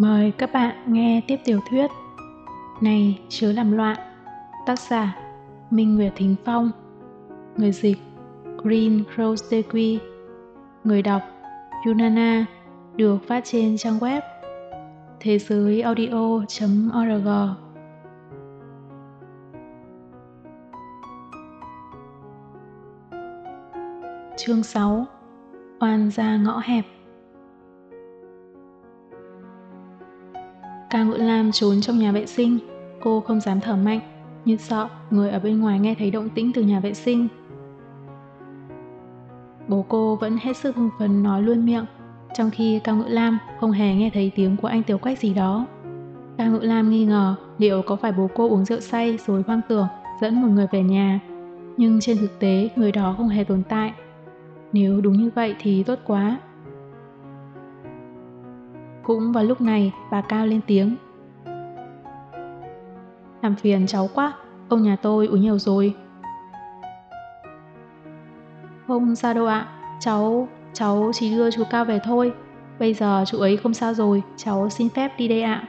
Mời các bạn nghe tiếp tiểu thuyết Này, chớ làm loạn, Tác giả Minh Nguyệt Thính Phong, Người dịch Green Rose Dequi Người đọc Yunana, Được phát trên trang web thế giới audio.org Chương 6 Oan ra ngõ hẹp. Cao Ngữ Lam trốn trong nhà vệ sinh, cô không dám thở mạnh, như sợ người ở bên ngoài nghe thấy động tĩnh từ nhà vệ sinh. Bố cô vẫn hết sức hưng phấn nói luôn miệng, trong khi Cao Ngữ Lam không hề nghe thấy tiếng của anh Tiểu Quách gì đó. Cao Ngữ Lam nghi ngờ liệu có phải bố cô uống rượu say rồi hoang tưởng dẫn một người về nhà. Nhưng trên thực tế người đó không hề tồn tại. Nếu đúng như vậy thì tốt quá. Cũng vào lúc này, bà Cao lên tiếng. Làm phiền cháu quá, ông nhà tôi uống nhiều rồi. Không sao đâu ạ, cháu, cháu chỉ đưa chú Cao về thôi. Bây giờ chú ấy không sao rồi, cháu xin phép đi đây ạ.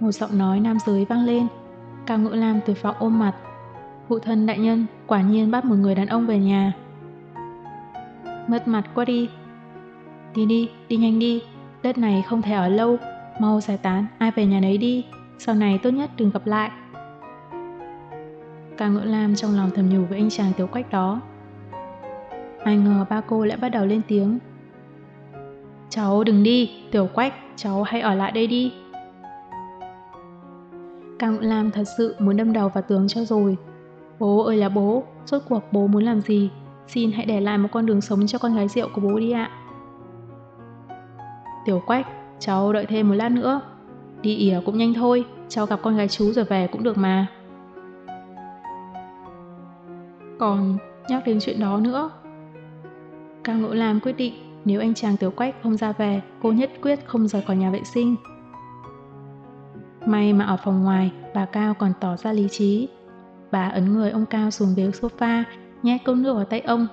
Một giọng nói nam giới vang lên, Cao Ngữ Lam tuyệt vọng ôm mặt. Phụ thân đại nhân quả nhiên bắt một người đàn ông về nhà. Mất mặt quá đi, Đi đi, đi nhanh đi, đất này không thể ở lâu, mau giải tán, ai về nhà nấy đi, sau này tốt nhất đừng gặp lại. Cao Ngưỡng Lam trong lòng thầm nhủ với anh chàng tiểu quách đó. Ai ngờ ba cô lại bắt đầu lên tiếng. Cháu đừng đi, tiểu quách, cháu hãy ở lại đây đi. Cao Ngưỡng Lam thật sự muốn đâm đầu vào tường cho rồi. Bố ơi là bố, rốt cuộc bố muốn làm gì? Xin hãy để lại một con đường sống cho con gái rượu của bố đi ạ. Tiểu Quách, cháu đợi thêm một lát nữa. Đi ỉa cũng nhanh thôi, cháu gặp con gái chú rồi về cũng được mà. Còn nhắc đến chuyện đó nữa. Cao Ngũ Lam quyết định nếu anh chàng Tiểu Quách không ra về, cô nhất quyết không rời khỏi nhà vệ sinh. May mà ở phòng ngoài, bà Cao còn tỏ ra lý trí. Bà ấn người ông Cao xuống ghế sofa, nhét cốc nước vào tay ông.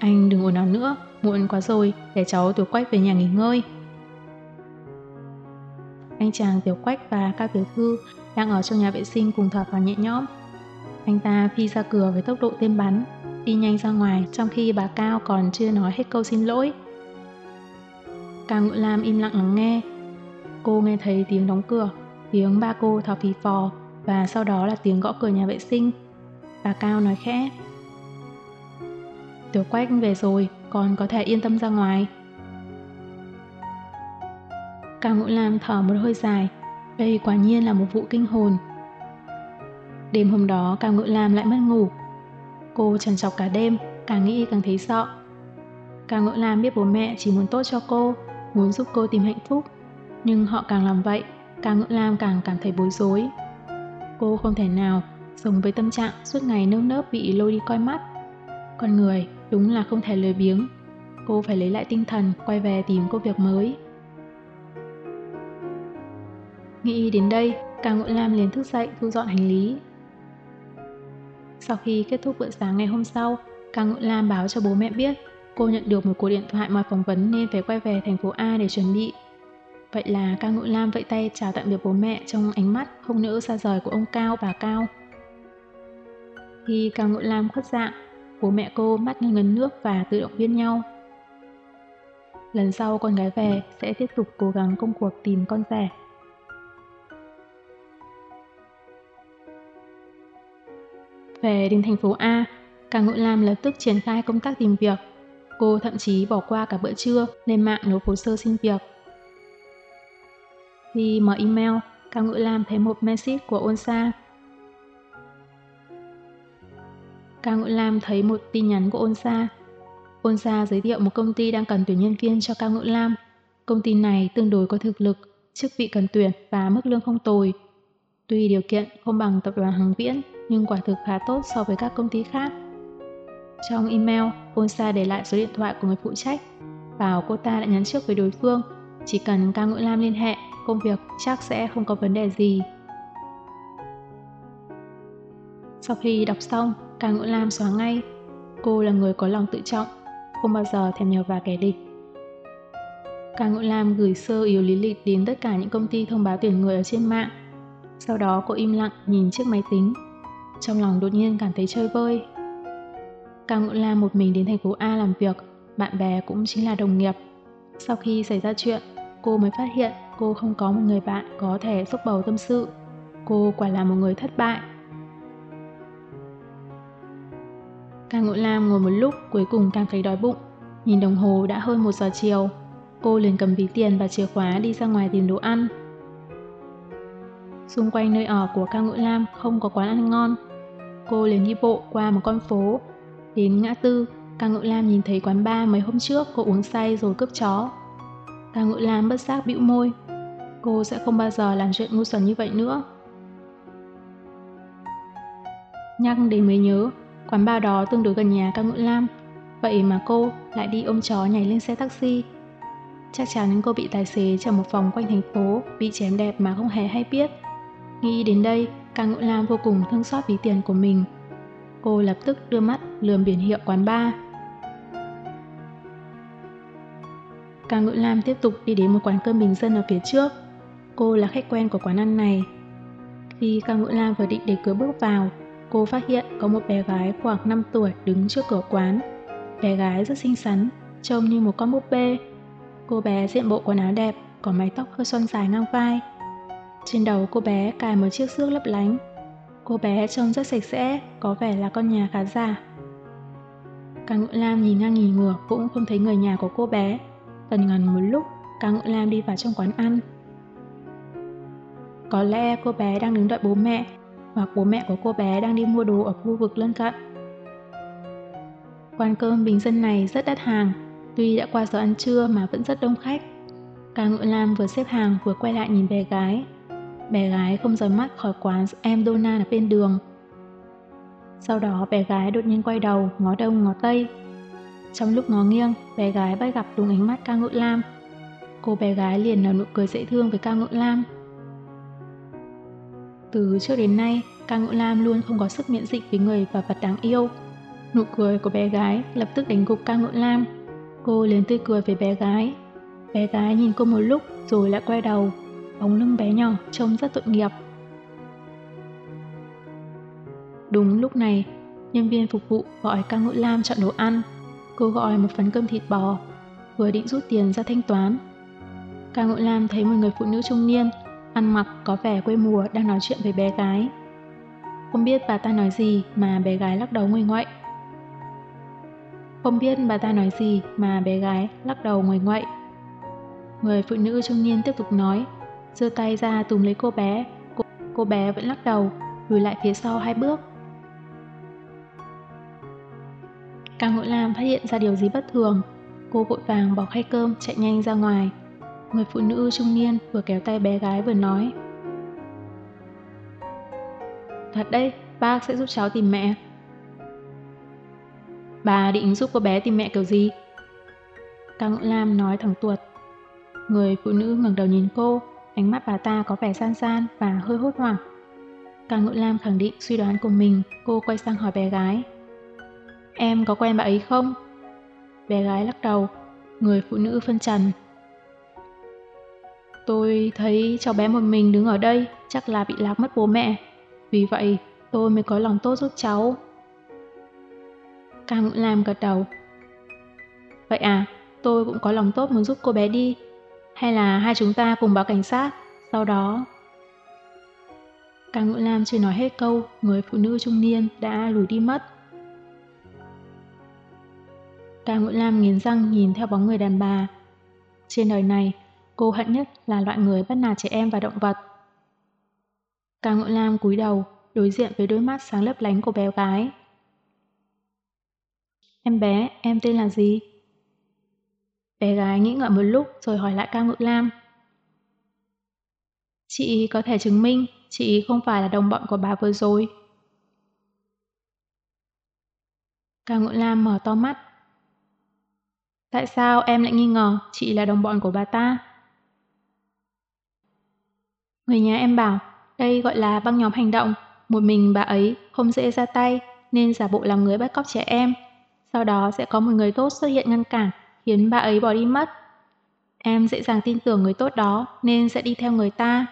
Anh đừng ồn ào nữa, muộn quá rồi, để cháu Tiểu Quách về nhà nghỉ ngơi. Anh chàng Tiểu Quách và các tiểu thư đang ở trong nhà vệ sinh cùng thở vào nhẹ nhõm. Anh ta phi ra cửa với tốc độ tên bắn, đi nhanh ra ngoài trong khi bà Cao còn chưa nói hết câu xin lỗi. Cao Ngự Lam im lặng lắng nghe. Cô nghe thấy tiếng đóng cửa, tiếng ba cô thở phì phò và sau đó là tiếng gõ cửa nhà vệ sinh. Bà Cao nói khẽ. Tiểu Quách về rồi, con có thể yên tâm ra ngoài. Cao Ngũ Lam thở một hơi dài, đây quả nhiên là một vụ kinh hồn. Đêm hôm đó Cao Ngũ Lam lại mất ngủ. Cô trần trọc cả đêm, càng nghĩ càng thấy sợ. Cao Ngũ Lam biết bố mẹ chỉ muốn tốt cho cô, muốn giúp cô tìm hạnh phúc. Nhưng họ càng làm vậy, Cao Ngũ Lam càng cảm thấy bối rối. Cô không thể nào sống với tâm trạng suốt ngày nơm nớp bị lôi đi coi mắt. Con người Đúng là không thể lười biếng. Cô phải lấy lại tinh thần, quay về tìm công việc mới. Nghĩ đến đây, Cao Ngụy Lam liền thức dậy thu dọn hành lý. Sau khi kết thúc bữa sáng ngày hôm sau, Cao Ngụy Lam báo cho bố mẹ biết cô nhận được một cuộc điện thoại mời phỏng vấn nên phải quay về thành phố A để chuẩn bị. Vậy là Cao Ngũ Lam vẫy tay chào tạm biệt bố mẹ trong ánh mắt không nỡ xa rời của ông Cao bà Cao. Khi Cao Ngũ Lam khuất dạng, Bố mẹ cô mắt ngấn nước và tự động viên nhau. Lần sau con gái về sẽ tiếp tục cố gắng công cuộc tìm con rẻ. Về đến thành phố A, Càng Ngự Lam lập tức triển khai công tác tìm việc. Cô thậm chí bỏ qua cả bữa trưa lên mạng nộp hồ sơ xin việc. Khi mở email, Cao Ngự Lam thấy một message của Onsa Cao Ngũ Lam thấy một tin nhắn của Ôn Sa. Ôn Sa giới thiệu một công ty đang cần tuyển nhân viên cho Cao Ngũ Lam. Công ty này tương đối có thực lực, chức vị cần tuyển và mức lương không tồi. Tuy điều kiện không bằng tập đoàn Hằng Viễn, nhưng quả thực khá tốt so với các công ty khác. Trong email, Ôn Sa để lại số điện thoại của người phụ trách. Bảo cô ta đã nhắn trước với đối phương, chỉ cần Cao Ngũ Lam liên hệ, công việc chắc sẽ không có vấn đề gì. Sau khi đọc xong, Càng Ngũ Lam xóa ngay. Cô là người có lòng tự trọng, không bao giờ thèm nhờ vào kẻ địch. Càng Ngộ Lam gửi sơ yếu lý lịch đến tất cả những công ty thông báo tuyển người ở trên mạng. Sau đó cô im lặng nhìn chiếc máy tính. Trong lòng đột nhiên cảm thấy chơi vơi. Càng Ngộ Lam một mình đến thành phố A làm việc, bạn bè cũng chính là đồng nghiệp. Sau khi xảy ra chuyện, cô mới phát hiện cô không có một người bạn có thể giúp bầu tâm sự. Cô quả là một người thất bại. Càng Ngộ Lam ngồi một lúc cuối cùng càng thấy đói bụng. Nhìn đồng hồ đã hơn một giờ chiều. Cô liền cầm ví tiền và chìa khóa đi ra ngoài tìm đồ ăn. Xung quanh nơi ở của Cao Ngự Lam không có quán ăn ngon. Cô liền đi bộ qua một con phố. Đến ngã tư, Cao Ngự Lam nhìn thấy quán bar mấy hôm trước cô uống say rồi cướp chó. Cao Ngự Lam bất giác bĩu môi. Cô sẽ không bao giờ làm chuyện ngu xuẩn như vậy nữa. Nhắc đến mới nhớ, quán bar đó tương đối gần nhà Cao Ngự Lam. Vậy mà cô lại đi ôm chó nhảy lên xe taxi. Chắc chắn cô bị tài xế chở một vòng quanh thành phố, bị chém đẹp mà không hề hay biết. Nghĩ đến đây, Cao Ngự Lam vô cùng thương xót ví tiền của mình. Cô lập tức đưa mắt lườm biển hiệu quán bar. Cao Ngự Lam tiếp tục đi đến một quán cơm bình dân ở phía trước. Cô là khách quen của quán ăn này. Khi Cao Ngự Lam vừa định để cửa bước vào, cô phát hiện có một bé gái khoảng 5 tuổi đứng trước cửa quán. Bé gái rất xinh xắn, trông như một con búp bê. Cô bé diện bộ quần áo đẹp, có mái tóc hơi xoăn dài ngang vai. Trên đầu cô bé cài một chiếc xước lấp lánh. Cô bé trông rất sạch sẽ, có vẻ là con nhà khá giả. Càng Ngự Lam nhìn ngang nhìn ngửa cũng không thấy người nhà của cô bé. Tần ngần một lúc, Càng Ngự Lam đi vào trong quán ăn. Có lẽ cô bé đang đứng đợi bố mẹ, hoặc bố mẹ của cô bé đang đi mua đồ ở khu vực lân cận. Quán cơm bình dân này rất đắt hàng, tuy đã qua giờ ăn trưa mà vẫn rất đông khách. Ca Ngự Lam vừa xếp hàng vừa quay lại nhìn bé gái. Bé gái không rời mắt khỏi quán em Dona ở bên đường. Sau đó bé gái đột nhiên quay đầu, ngó đông ngó tây. Trong lúc ngó nghiêng, bé gái bắt gặp đúng ánh mắt ca ngự lam. Cô bé gái liền nở nụ cười dễ thương với ca ngự lam. Từ trước đến nay, ca ngộ lam luôn không có sức miễn dịch với người và vật đáng yêu. Nụ cười của bé gái lập tức đánh gục ca ngộ lam. Cô liền tươi cười với bé gái. Bé gái nhìn cô một lúc rồi lại quay đầu. Bóng lưng bé nhỏ trông rất tội nghiệp. Đúng lúc này, nhân viên phục vụ gọi ca ngộ lam chọn đồ ăn. Cô gọi một phần cơm thịt bò, vừa định rút tiền ra thanh toán. Ca ngộ lam thấy một người phụ nữ trung niên, ăn mặc có vẻ quê mùa đang nói chuyện với bé gái. Không biết bà ta nói gì mà bé gái lắc đầu nguy ngoại. Không biết bà ta nói gì mà bé gái lắc đầu nguy ngoại. Người phụ nữ trung niên tiếp tục nói, giơ tay ra túm lấy cô bé. Cô, cô bé vẫn lắc đầu, lùi lại phía sau hai bước. Càng Ngội Lam phát hiện ra điều gì bất thường. Cô vội vàng bỏ khay cơm chạy nhanh ra ngoài. Người phụ nữ trung niên vừa kéo tay bé gái vừa nói. Thật đấy, bác sẽ giúp cháu tìm mẹ. Bà định giúp cô bé tìm mẹ kiểu gì? Càng Ngũ Lam nói thẳng tuột. Người phụ nữ ngẩng đầu nhìn cô, ánh mắt bà ta có vẻ san san và hơi hốt hoảng. Càng Ngũ Lam khẳng định suy đoán của mình, cô quay sang hỏi bé gái. Em có quen bà ấy không? Bé gái lắc đầu, người phụ nữ phân trần. Tôi thấy cháu bé một mình đứng ở đây, chắc là bị lạc mất bố mẹ. Vì vậy, tôi mới có lòng tốt giúp cháu. Cam nguyễn Lam gật đầu. Vậy à, tôi cũng có lòng tốt muốn giúp cô bé đi. Hay là hai chúng ta cùng báo cảnh sát, sau đó... Cam nguyễn Lam chưa nói hết câu, người phụ nữ trung niên đã lùi đi mất. ca nguyễn Lam nghiến răng nhìn theo bóng người đàn bà. Trên đời này, cô hận nhất là loại người bắt nạt trẻ em và động vật. Cao Ngộ Lam cúi đầu, đối diện với đôi mắt sáng lấp lánh của bé gái. Em bé, em tên là gì? Bé gái nghĩ ngợi một lúc rồi hỏi lại Cao Ngự Lam. Chị có thể chứng minh chị không phải là đồng bọn của bà vừa rồi. Cao Ngự Lam mở to mắt, Tại sao em lại nghi ngờ chị là đồng bọn của bà ta? Người nhà em bảo, đây gọi là băng nhóm hành động, một mình bà ấy không dễ ra tay nên giả bộ làm người bắt cóc trẻ em. Sau đó sẽ có một người tốt xuất hiện ngăn cản, khiến bà ấy bỏ đi mất. Em dễ dàng tin tưởng người tốt đó nên sẽ đi theo người ta.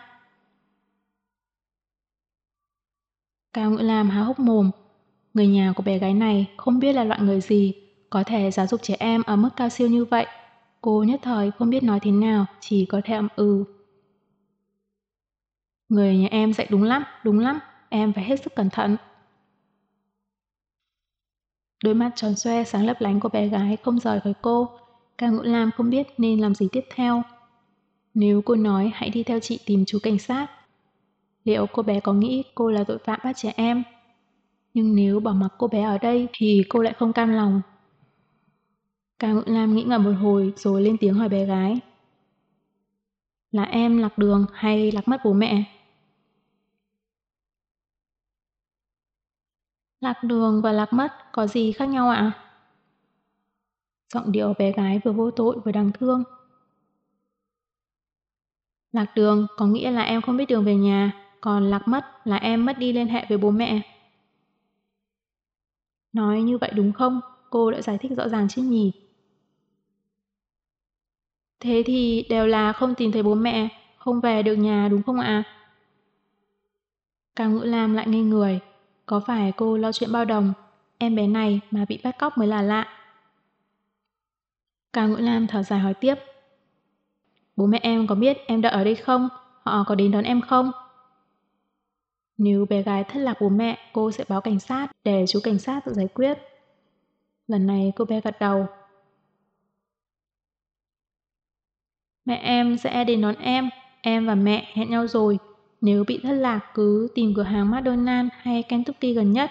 Cao Ngữ Lam há hốc mồm. Người nhà của bé gái này không biết là loại người gì, có thể giáo dục trẻ em ở mức cao siêu như vậy. Cô nhất thời không biết nói thế nào, chỉ có thể ậm ừ. Người nhà em dạy đúng lắm, đúng lắm, em phải hết sức cẩn thận. Đôi mắt tròn xoe sáng lấp lánh của bé gái không rời khỏi cô. Cao Ngũ Lam không biết nên làm gì tiếp theo. Nếu cô nói hãy đi theo chị tìm chú cảnh sát, liệu cô bé có nghĩ cô là tội phạm bắt trẻ em? Nhưng nếu bỏ mặc cô bé ở đây thì cô lại không cam lòng. Cao Ngũ Lam nghĩ ngợi một hồi rồi lên tiếng hỏi bé gái. Là em lạc đường hay lạc mất bố mẹ? Lạc đường và lạc mất có gì khác nhau ạ? Giọng điệu bé gái vừa vô tội vừa đáng thương. Lạc đường có nghĩa là em không biết đường về nhà, còn lạc mất là em mất đi liên hệ với bố mẹ. Nói như vậy đúng không? Cô đã giải thích rõ ràng chứ nhỉ? Thế thì đều là không tìm thấy bố mẹ, không về được nhà đúng không ạ? Cao Ngữ Lam lại ngây người. Có phải cô lo chuyện bao đồng, em bé này mà bị bắt cóc mới là lạ. Cao Ngũ Lam thở dài hỏi tiếp. Bố mẹ em có biết em đã ở đây không? Họ có đến đón em không? Nếu bé gái thất lạc bố mẹ, cô sẽ báo cảnh sát để chú cảnh sát tự giải quyết. Lần này cô bé gật đầu. Mẹ em sẽ đến đón em, em và mẹ hẹn nhau rồi. Nếu bị thất lạc cứ tìm cửa hàng McDonald's hay Kentucky gần nhất.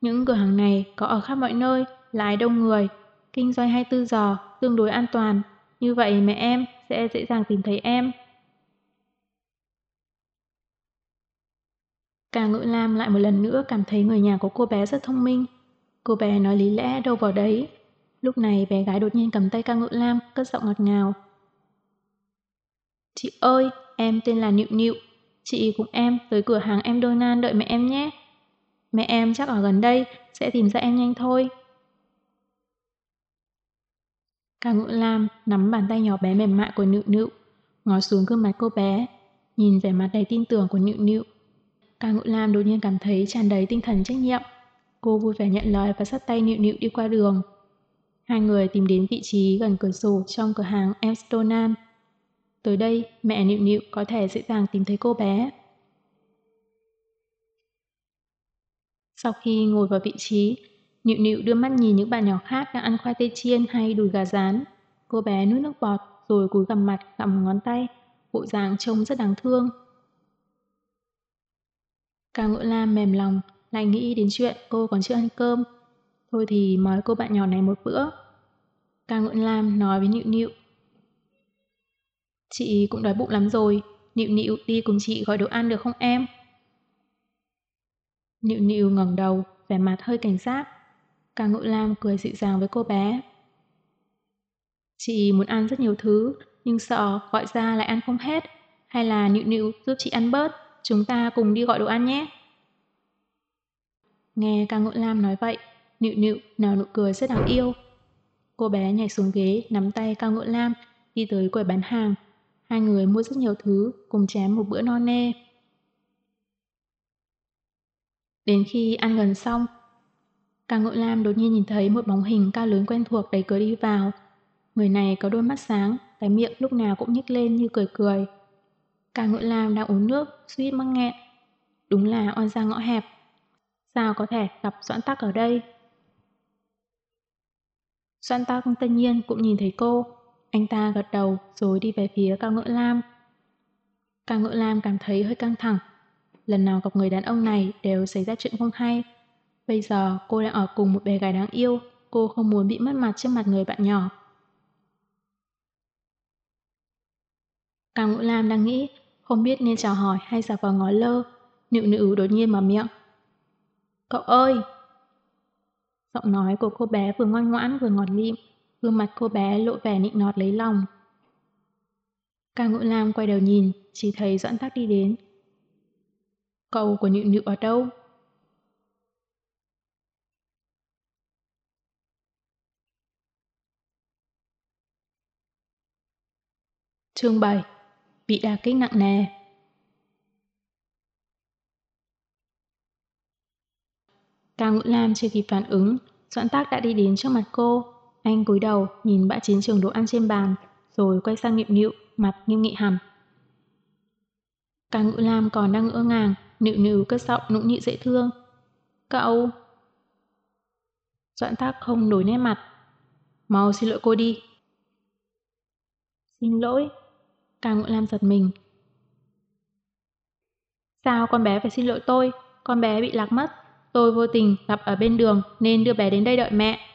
Những cửa hàng này có ở khắp mọi nơi, lái đông người, kinh doanh 24 giờ, tương đối an toàn. Như vậy mẹ em sẽ dễ dàng tìm thấy em. Cả ngự Lam lại một lần nữa cảm thấy người nhà của cô bé rất thông minh. Cô bé nói lý lẽ đâu vào đấy. Lúc này bé gái đột nhiên cầm tay ca ngự Lam, cất giọng ngọt ngào. Chị ơi, em tên là Nịu Nịu, Chị cùng em tới cửa hàng em Donald đợi mẹ em nhé. Mẹ em chắc ở gần đây, sẽ tìm ra em nhanh thôi. Cả ngự lam nắm bàn tay nhỏ bé mềm mại của nịu nịu, ngó xuống gương mặt cô bé, nhìn vẻ mặt đầy tin tưởng của nịu nịu. Cả ngự lam đột nhiên cảm thấy tràn đầy tinh thần trách nhiệm. Cô vui vẻ nhận lời và sát tay nịu nịu đi qua đường. Hai người tìm đến vị trí gần cửa sổ trong cửa hàng em Donald. Tới đây, mẹ Nịu Nịu có thể dễ dàng tìm thấy cô bé. Sau khi ngồi vào vị trí, Nịu Nịu đưa mắt nhìn những bạn nhỏ khác đang ăn khoai tây chiên hay đùi gà rán. Cô bé nuốt nước bọt rồi cúi gằm mặt gặm ngón tay, bộ dạng trông rất đáng thương. Cao Ngựa Lam mềm lòng, lại nghĩ đến chuyện cô còn chưa ăn cơm. Thôi thì mời cô bạn nhỏ này một bữa. Cao Ngựa Lam nói với Nịu Nịu. Chị cũng đói bụng lắm rồi, Nịu Nịu đi cùng chị gọi đồ ăn được không em? Nịu Nịu ngẩng đầu, vẻ mặt hơi cảnh giác. Cao ngự lam cười dịu dàng với cô bé. Chị muốn ăn rất nhiều thứ, nhưng sợ gọi ra lại ăn không hết. Hay là Nịu Nịu giúp chị ăn bớt, chúng ta cùng đi gọi đồ ăn nhé. Nghe ca ngự lam nói vậy, Nịu Nịu nở nụ cười rất đáng yêu. Cô bé nhảy xuống ghế, nắm tay cao ngự lam, đi tới quầy bán hàng, Hai người mua rất nhiều thứ, cùng chém một bữa no nê. Đến khi ăn gần xong, Càng Ngộ Lam đột nhiên nhìn thấy một bóng hình cao lớn quen thuộc đẩy cửa đi vào. Người này có đôi mắt sáng, cái miệng lúc nào cũng nhếch lên như cười cười. Càng Ngộ Lam đang uống nước, suýt mắc nghẹn. Đúng là oan ra ngõ hẹp. Sao có thể gặp Doãn Tắc ở đây? Doãn Tắc tất nhiên cũng nhìn thấy cô, anh ta gật đầu rồi đi về phía Cao ngựa Lam. Cao ngựa Lam cảm thấy hơi căng thẳng. Lần nào gặp người đàn ông này đều xảy ra chuyện không hay. Bây giờ cô đang ở cùng một bé gái đáng yêu, cô không muốn bị mất mặt trước mặt người bạn nhỏ. Cao ngựa Lam đang nghĩ, không biết nên chào hỏi hay giả vào ngó lơ. Nịu nữ đột nhiên mở miệng. Cậu ơi! Giọng nói của cô bé vừa ngoan ngoãn vừa ngọt lịm, gương mặt cô bé lộ vẻ nịnh nọt lấy lòng. Cao Ngũ Lam quay đầu nhìn, chỉ thấy Doãn Tắc đi đến. Cậu của Nịu Nịu ở đâu? Chương 7 Bị đà kích nặng nề Cao Ngũ Lam chưa kịp phản ứng, Doãn Tác đã đi đến trước mặt cô. Anh cúi đầu, nhìn bã chiến trường đồ ăn trên bàn, rồi quay sang nhịu nịu, mặt nghiêm nghị hẳn. Cao Ngũ Lam còn đang ngỡ ngàng, nịu nịu cất giọng nũng nhị dễ thương. Cậu... Doãn Tác không đổi nét mặt. Mau xin lỗi cô đi. Xin lỗi. Càng Ngũ Lam giật mình. Sao con bé phải xin lỗi tôi? Con bé bị lạc mất. Tôi vô tình gặp ở bên đường nên đưa bé đến đây đợi mẹ.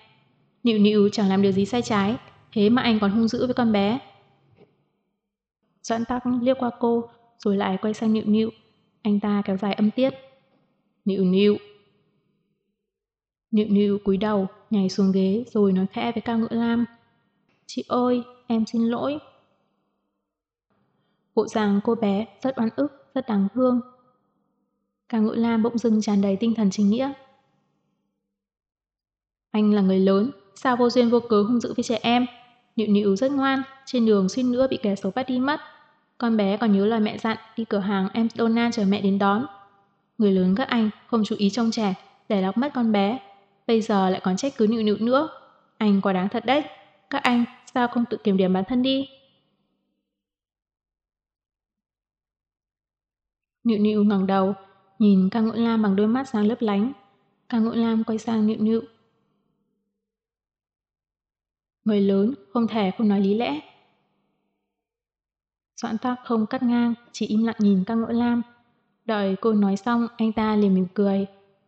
Nịu nịu chẳng làm điều gì sai trái, thế mà anh còn hung dữ với con bé. Doãn tắc liếc qua cô, rồi lại quay sang nịu nịu. Anh ta kéo dài âm tiết. Nịu nịu. Nịu nịu cúi đầu, nhảy xuống ghế rồi nói khẽ với Cao Ngữ Lam. Chị ơi, em xin lỗi. Bộ dạng cô bé rất oan ức, rất đáng thương. Cao Ngữ Lam bỗng dưng tràn đầy tinh thần chính nghĩa. Anh là người lớn, sao vô duyên vô cớ hung dữ với trẻ em? Nịu nịu rất ngoan, trên đường suýt nữa bị kẻ xấu bắt đi mất. Con bé còn nhớ lời mẹ dặn đi cửa hàng em dona chờ mẹ đến đón. Người lớn các anh không chú ý trông trẻ, để lóc mất con bé. Bây giờ lại còn trách cứ nịu nịu nữa. Anh quá đáng thật đấy. Các anh sao không tự kiểm điểm bản thân đi? Nịu nịu ngẩng đầu, nhìn ca Ngũ Lam bằng đôi mắt sáng lấp lánh. ca Ngũ Lam quay sang nịu nịu. Người lớn không thể không nói lý lẽ. Doãn tắc không cắt ngang, chỉ im lặng nhìn các Ngũ Lam. Đợi cô nói xong, anh ta liền mỉm cười.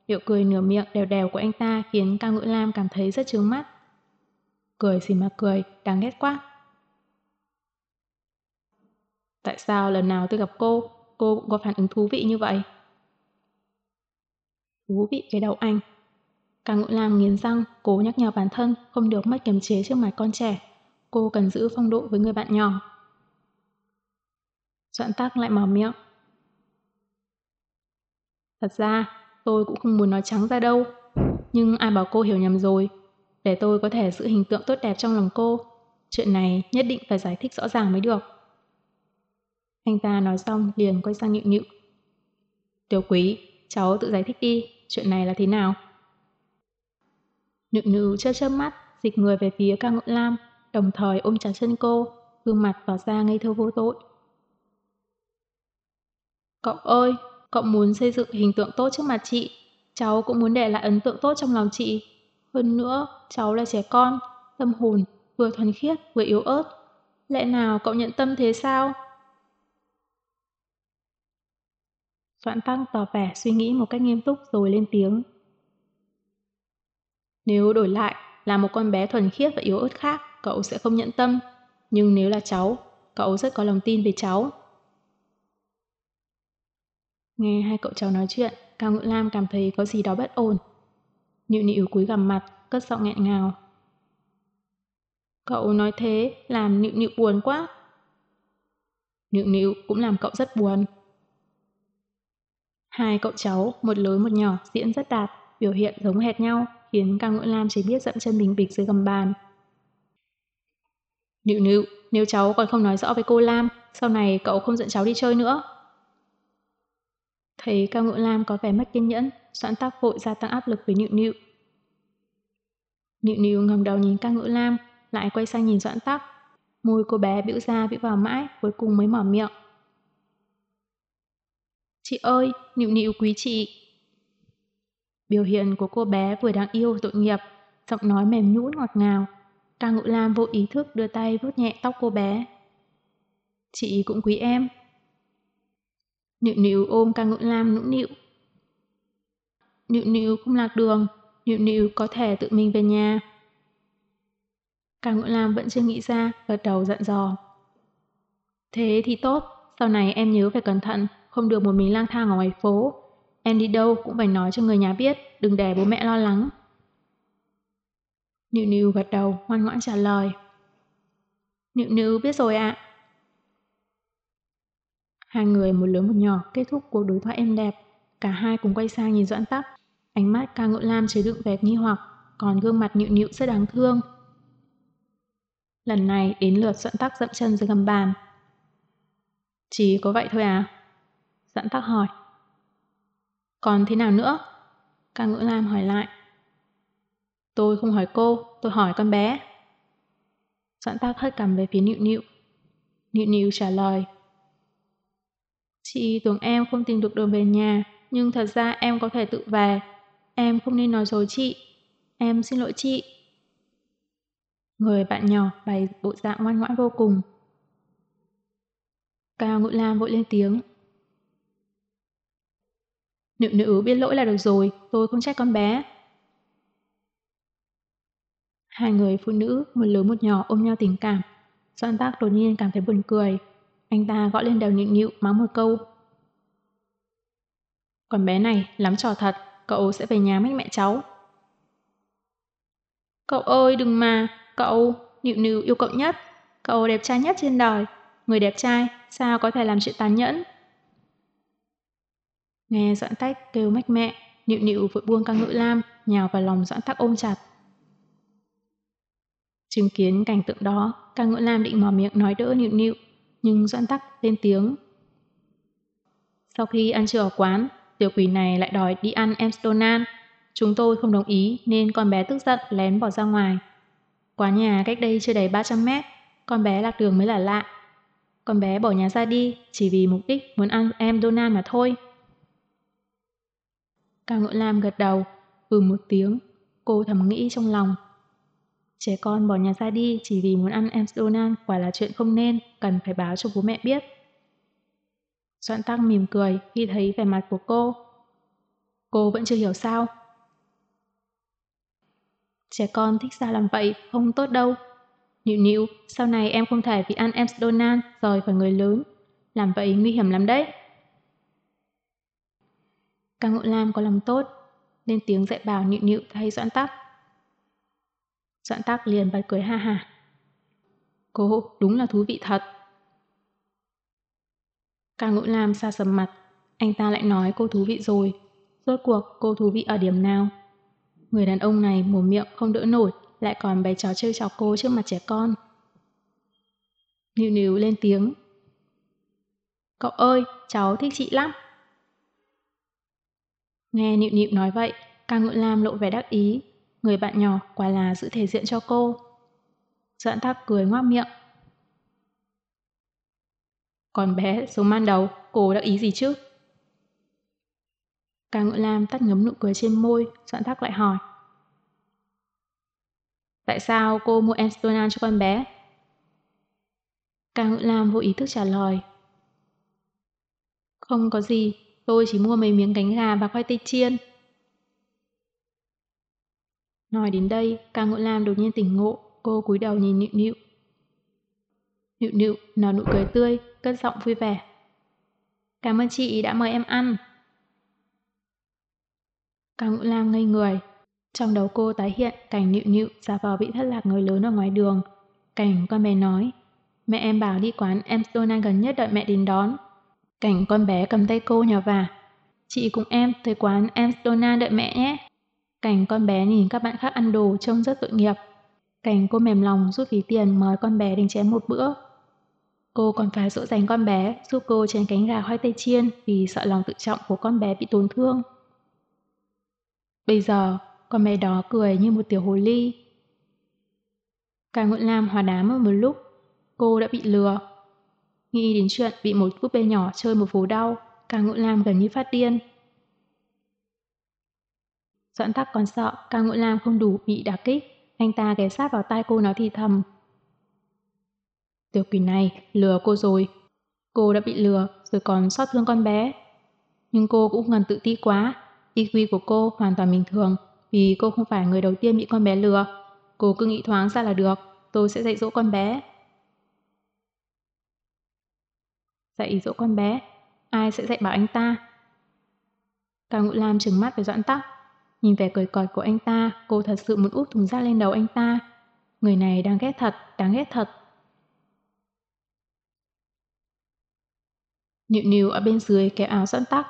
Điệu cười nửa miệng đều đều của anh ta khiến Cao Ngữ Lam cảm thấy rất trướng mắt. Cười gì mà cười, đáng ghét quá. Tại sao lần nào tôi gặp cô, cô cũng có phản ứng thú vị như vậy? Thú vị cái đầu anh. Càng ngũ lam nghiến răng, cố nhắc nhở bản thân không được mất kiềm chế trước mặt con trẻ. Cô cần giữ phong độ với người bạn nhỏ. Doãn tắc lại mở miệng. Thật ra, tôi cũng không muốn nói trắng ra đâu. Nhưng ai bảo cô hiểu nhầm rồi. Để tôi có thể giữ hình tượng tốt đẹp trong lòng cô. Chuyện này nhất định phải giải thích rõ ràng mới được. Anh ta nói xong liền quay sang nhịu nhịu. Tiểu quý, cháu tự giải thích đi, chuyện này là thế nào? Nữ nữ chớp chớp mắt, dịch người về phía ca ngự lam, đồng thời ôm chặt chân cô, gương mặt tỏ ra ngây thơ vô tội. Cậu ơi, cậu muốn xây dựng hình tượng tốt trước mặt chị, cháu cũng muốn để lại ấn tượng tốt trong lòng chị. Hơn nữa, cháu là trẻ con, tâm hồn vừa thuần khiết vừa yếu ớt. Lẽ nào cậu nhận tâm thế sao? Doãn Tăng tỏ vẻ suy nghĩ một cách nghiêm túc rồi lên tiếng. Nếu đổi lại là một con bé thuần khiết và yếu ớt khác, cậu sẽ không nhận tâm. Nhưng nếu là cháu, cậu rất có lòng tin về cháu. Nghe hai cậu cháu nói chuyện, Cao Ngự Lam cảm thấy có gì đó bất ổn. Nịu nịu cúi gằm mặt, cất giọng nghẹn ngào. Cậu nói thế, làm nịu nịu buồn quá. Nịu nịu cũng làm cậu rất buồn. Hai cậu cháu, một lớn một nhỏ, diễn rất đạt, biểu hiện giống hệt nhau, khiến Cao Ngưỡng Lam chỉ biết dậm chân bình bịch dưới gầm bàn. Nịu nịu, nếu cháu còn không nói rõ với cô Lam, sau này cậu không dẫn cháu đi chơi nữa. Thấy Cao Ngưỡng Lam có vẻ mất kiên nhẫn, soạn tác vội gia tăng áp lực với nịu nịu. Nịu nịu ngầm đầu nhìn Cao Ngưỡng Lam, lại quay sang nhìn Doãn Tắc. Môi cô bé bĩu ra bĩu vào mãi, cuối cùng mới mở miệng. Chị ơi, nịu nịu quý chị. Biểu hiện của cô bé vừa đáng yêu tội nghiệp, giọng nói mềm nhũn ngọt ngào. Ca Ngự Lam vô ý thức đưa tay vuốt nhẹ tóc cô bé. Chị cũng quý em. Nịu nịu ôm ca Ngự Lam nũng nịu. Nịu nịu không lạc đường, nịu nịu có thể tự mình về nhà. Ca Ngự Lam vẫn chưa nghĩ ra, gật đầu dặn dò. Thế thì tốt, sau này em nhớ phải cẩn thận, không được một mình lang thang ở ngoài phố. Em đi đâu cũng phải nói cho người nhà biết, đừng để bố mẹ lo lắng. Nịu nịu gật đầu, ngoan ngoãn trả lời. Nịu nịu biết rồi ạ. Hai người một lớn một nhỏ kết thúc cuộc đối thoại êm đẹp. Cả hai cùng quay sang nhìn Doãn Tắc. Ánh mắt ca ngộ lam chứa đựng vẻ nghi hoặc, còn gương mặt nịu nịu rất đáng thương. Lần này đến lượt Doãn Tắc dậm chân dưới gầm bàn. Chỉ có vậy thôi à? Doãn tắc hỏi. Còn thế nào nữa? Ca ngữ lam hỏi lại. Tôi không hỏi cô, tôi hỏi con bé. Doãn tác hơi cầm về phía nịu nịu. Nịu nịu trả lời. Chị tưởng em không tìm được đường về nhà, nhưng thật ra em có thể tự về. Em không nên nói dối chị. Em xin lỗi chị. Người bạn nhỏ bày bộ dạng ngoan ngoãn vô cùng. Cao Ngũ Lam vội lên tiếng. Nữ nữ biết lỗi là được rồi, tôi không trách con bé. Hai người phụ nữ, một lớn một nhỏ ôm nhau tình cảm. Doan tác đột nhiên cảm thấy buồn cười. Anh ta gõ lên đầu nhịn nhịu mắng một câu. Con bé này, lắm trò thật, cậu sẽ về nhà mách mẹ cháu. Cậu ơi đừng mà, cậu, nịu nịu yêu cậu nhất, cậu đẹp trai nhất trên đời, người đẹp trai sao có thể làm chuyện tàn nhẫn. Nghe Doãn Tách kêu mách mẹ, nịu nịu vội buông ca ngữ lam, nhào vào lòng Doãn Tắc ôm chặt. Chứng kiến cảnh tượng đó, ca ngữ lam định mở miệng nói đỡ nịu nịu, nhưng Doãn Tắc lên tiếng. Sau khi ăn trưa ở quán, tiểu quỷ này lại đòi đi ăn Amsterdam. Chúng tôi không đồng ý nên con bé tức giận lén bỏ ra ngoài. Quán nhà cách đây chưa đầy 300 mét, con bé lạc đường mới là lạ. Con bé bỏ nhà ra đi chỉ vì mục đích muốn ăn em Donald mà thôi. Cao Ngựa Lam gật đầu, ừ một tiếng, cô thầm nghĩ trong lòng. Trẻ con bỏ nhà ra đi chỉ vì muốn ăn em Donald quả là chuyện không nên, cần phải báo cho bố mẹ biết. Doãn Tăng mỉm cười khi thấy vẻ mặt của cô. Cô vẫn chưa hiểu sao. Trẻ con thích sao làm vậy, không tốt đâu. Nịu nịu, sau này em không thể vì ăn em Donald rời khỏi người lớn. Làm vậy nguy hiểm lắm đấy. Càng Ngộ Lam có lòng tốt, nên tiếng dạy bảo nhịu nhịu thay Doãn Tắc. Doãn Tắc liền bật cười ha ha. Cô đúng là thú vị thật. Càng Ngộ Lam xa sầm mặt, anh ta lại nói cô thú vị rồi. Rốt cuộc cô thú vị ở điểm nào? Người đàn ông này mồm miệng không đỡ nổi, lại còn bày trò chơi chọc cô trước mặt trẻ con. Nịu nịu lên tiếng. Cậu ơi, cháu thích chị lắm. Nghe Nịu Nịu nói vậy, Càng Ngự Lam lộ vẻ đắc ý. Người bạn nhỏ quả là giữ thể diện cho cô. Doãn thác cười ngoác miệng. Còn bé, sống man đầu, cô đắc ý gì chứ? Càng Ngự Lam tắt ngấm nụ cười trên môi, Doãn thác lại hỏi. Tại sao cô mua Amsterdam cho con bé? Càng Ngự Lam vô ý thức trả lời. Không có gì, Tôi chỉ mua mấy miếng cánh gà và khoai tây chiên. Nói đến đây, ca ngộ lam đột nhiên tỉnh ngộ, cô cúi đầu nhìn nịu nịu. Nịu nịu nở nụ cười tươi, cất giọng vui vẻ. Cảm ơn chị đã mời em ăn. Ca ngộ lam ngây người. Trong đầu cô tái hiện cảnh nịu nịu giả vào bị thất lạc người lớn ở ngoài đường. Cảnh con bé nói, mẹ em bảo đi quán em Donald gần nhất đợi mẹ đến đón. Cảnh con bé cầm tay cô nhào vào. Chị cùng em tới quán em Donna đợi mẹ nhé. Cảnh con bé nhìn các bạn khác ăn đồ trông rất tội nghiệp. Cảnh cô mềm lòng rút ví tiền mời con bé đến chén một bữa. Cô còn phải dỗ dành con bé giúp cô chén cánh gà khoai tây chiên vì sợ lòng tự trọng của con bé bị tổn thương. Bây giờ, con bé đó cười như một tiểu hồ ly. Cả Nguyễn Lam hòa đám ở một lúc, cô đã bị lừa. Nghĩ đến chuyện bị một búp bê nhỏ chơi một vố đau, Càng Ngũ Lam gần như phát điên. Doãn tắc còn sợ Càng Ngũ Lam không đủ bị đả kích, anh ta ghé sát vào tai cô nói thì thầm. Tiểu quỷ này lừa cô rồi. Cô đã bị lừa rồi còn xót thương con bé. Nhưng cô cũng ngần tự ti quá. IQ của cô hoàn toàn bình thường vì cô không phải người đầu tiên bị con bé lừa. Cô cứ nghĩ thoáng ra là được, tôi sẽ dạy dỗ con bé. Dạy dỗ con bé, ai sẽ dạy bảo anh ta? Cao Ngũ Lam trừng mắt với Doãn Tắc. Nhìn vẻ cười còi của anh ta, cô thật sự muốn úp thùng rác lên đầu anh ta. Người này đang ghét thật, đáng ghét thật. Nịu nịu ở bên dưới kéo áo Doãn Tắc.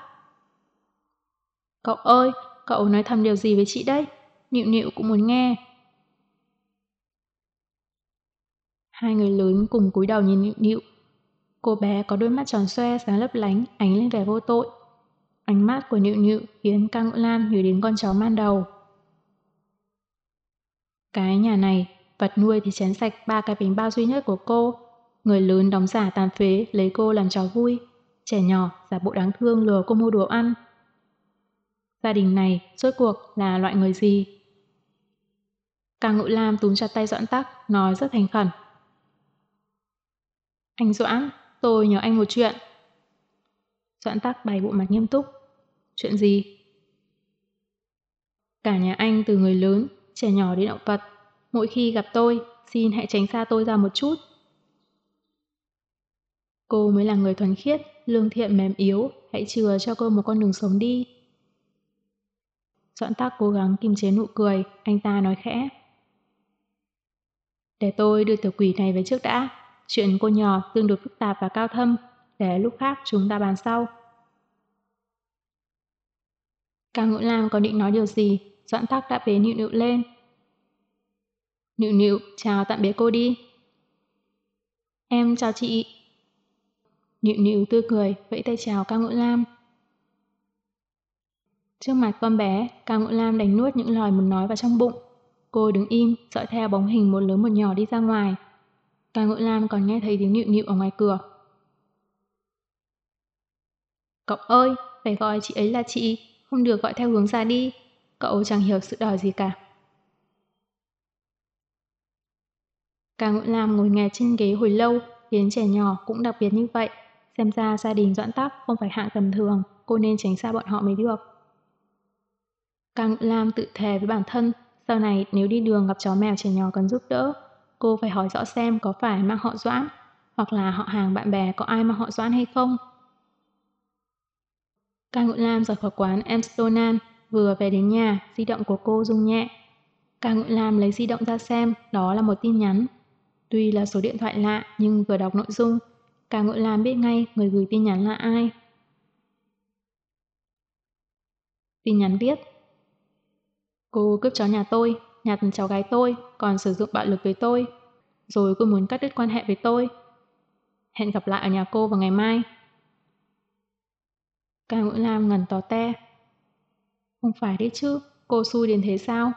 Cậu ơi, cậu nói thầm điều gì với chị đấy? Nịu nịu cũng muốn nghe. Hai người lớn cùng cúi đầu nhìn nịu nịu Cô bé có đôi mắt tròn xoe sáng lấp lánh, ánh lên vẻ vô tội. Ánh mắt của Nịu Nịu khiến Cao Ngũ Lam nhớ đến con chó man đầu. Cái nhà này, vật nuôi thì chén sạch ba cái bánh bao duy nhất của cô. Người lớn đóng giả tàn phế lấy cô làm chó vui. Trẻ nhỏ giả bộ đáng thương lừa cô mua đồ ăn. Gia đình này rốt cuộc là loại người gì? Càng Ngự Lam túm chặt tay Doãn Tắc, nói rất thành khẩn. Anh Doãn, tôi nhờ anh một chuyện. Doãn Tắc bày bộ mặt nghiêm túc. Chuyện gì? Cả nhà anh từ người lớn, trẻ nhỏ đến động vật. Mỗi khi gặp tôi, xin hãy tránh xa tôi ra một chút. Cô mới là người thuần khiết, lương thiện mềm yếu, hãy chừa cho cô một con đường sống đi. Doãn tắc cố gắng kiềm chế nụ cười, anh ta nói khẽ. Để tôi đưa tiểu quỷ này về trước đã. Chuyện cô nhỏ tương đối phức tạp và cao thâm, để lúc khác chúng ta bàn sau. Cao Ngũ Lam có định nói điều gì, Doãn Tắc đã bế Nịu Nịu lên. Nịu Nịu, chào tạm biệt cô đi. Em chào chị. Nịu Nịu tươi cười, vẫy tay chào Cao Ngũ Lam. Trước mặt con bé, Cao Ngũ Lam đánh nuốt những lời muốn nói vào trong bụng. Cô đứng im, dõi theo bóng hình một lớn một nhỏ đi ra ngoài. Cao Ngũ Lam còn nghe thấy tiếng Nịu Nịu ở ngoài cửa. Cậu ơi, phải gọi chị ấy là chị, không được gọi theo hướng ra đi. Cậu chẳng hiểu sự đòi gì cả. Cao Ngũ Lam ngồi nghe trên ghế hồi lâu, khiến trẻ nhỏ cũng đặc biệt như vậy. Xem ra gia đình doãn tắc không phải hạng tầm thường, cô nên tránh xa bọn họ mới được. Cao Lam tự thề với bản thân, sau này nếu đi đường gặp chó mèo trẻ nhỏ cần giúp đỡ, cô phải hỏi rõ xem có phải mang họ doãn, hoặc là họ hàng bạn bè có ai mang họ doãn hay không. Cao Ngũ Lam rời khỏi quán Amstonan, vừa về đến nhà, di động của cô rung nhẹ. Cao Ngũ Lam lấy di động ra xem, đó là một tin nhắn. Tuy là số điện thoại lạ nhưng vừa đọc nội dung, Cao Ngũ Lam biết ngay người gửi tin nhắn là ai. Tin nhắn viết Cô cướp chó nhà tôi, nhặt cháu gái tôi, còn sử dụng bạo lực với tôi. Rồi cô muốn cắt đứt quan hệ với tôi. Hẹn gặp lại ở nhà cô vào ngày mai. Cao Ngũ Lam ngẩn tò te. Không phải đấy chứ, cô xui đến thế sao?